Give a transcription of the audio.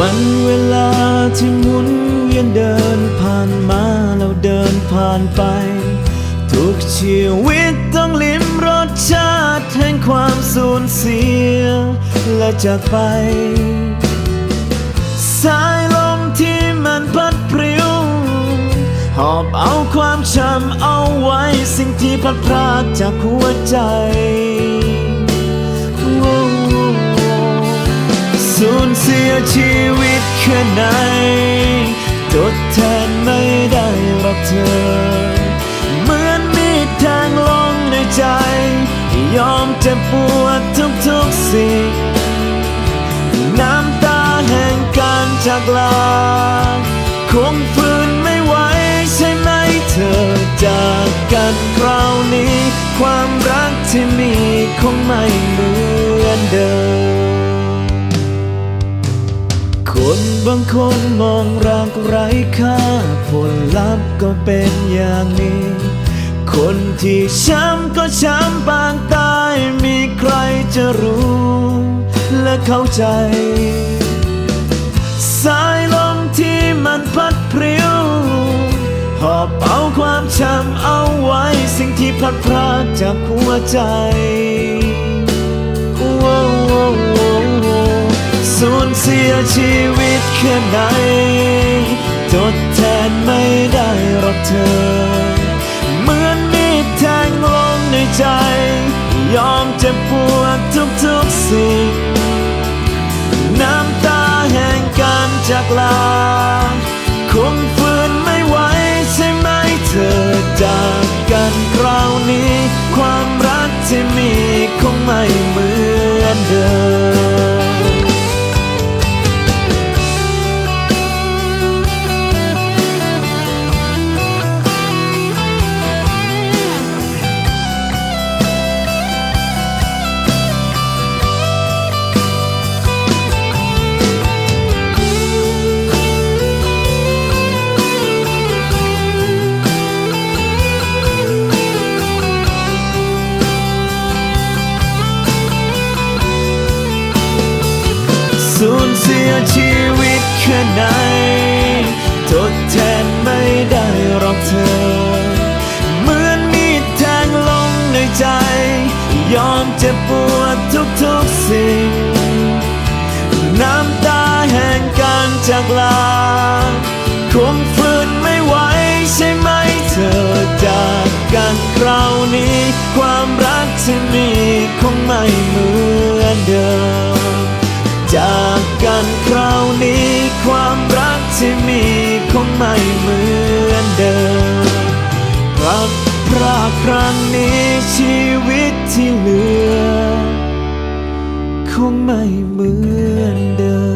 วันเวลาที่หมุนเวียนเดินผ่านมาแล้วเดินผ่านไป ทุกชีวิตต้องลิ้มรสชาติแห่งความสูญเสีย และจากไป สายลมที่มันพัดพริ้วหอบเอาความช้ำเอาไว้สิ่งที่พลัดพรากจากหัวใจ สูญเสียชีวิตแค่ไหนทดแทนไม่ได้หรอกเธอ เหมือนมีดแทงลงในใจ ยอมเจ็บปวดทุกๆสิ่ง น้ำตาแห่งการจากลา คงฝืนไม่ไหวใช่ไหมเธอจากกันคราวนี้ ความรักที่มีคงไม่เหมือน บางคนมองรักไร้ค่า ผลลัพธ์ก็เป็นอย่างนี้ คนที่ช้ำก็ช้ำปางตายมีใครจะรู้และเข้าใจ สายลมที่มันพัดพริ้ว หอบเอาความช้ำเอาไว้ สิ่งที่พลัดพรากจากหัวใจโอ้โอ้โอ้โอ้สูญเสียชี ค่ไหน ทดแทนไม่ได้หรอกเธอ เหมือนมีดแทงลงในใจ ยอมเจ็บปวดทุกๆสิ่ง น้ำตาแห่งการจากลา คงฝืนไม่ไหวใช่ไหมเธอจากกันคราวนี้ ความรักที่มีคงไม่เหมือนเดิม เสียชีวิตแค่ไหนทดแทนไม่ได้หรอกเธอ เหมือนมีดแทงลงในใจ ยอมเจ็บปวดทุกๆสิ่ง น้ำตาแห่งการจากลา คงฝืนไม่ไหวใช่ไหมเธอจากกันคราวนี้ ความรักที่มีคงไม่เหมือนเดิมานคราวนี้ความรักที่มีคงไม่เหมือนเดิม รักพระครั้งนี้ชีวิตที่เหลือ คงไม่เหมือนเดิม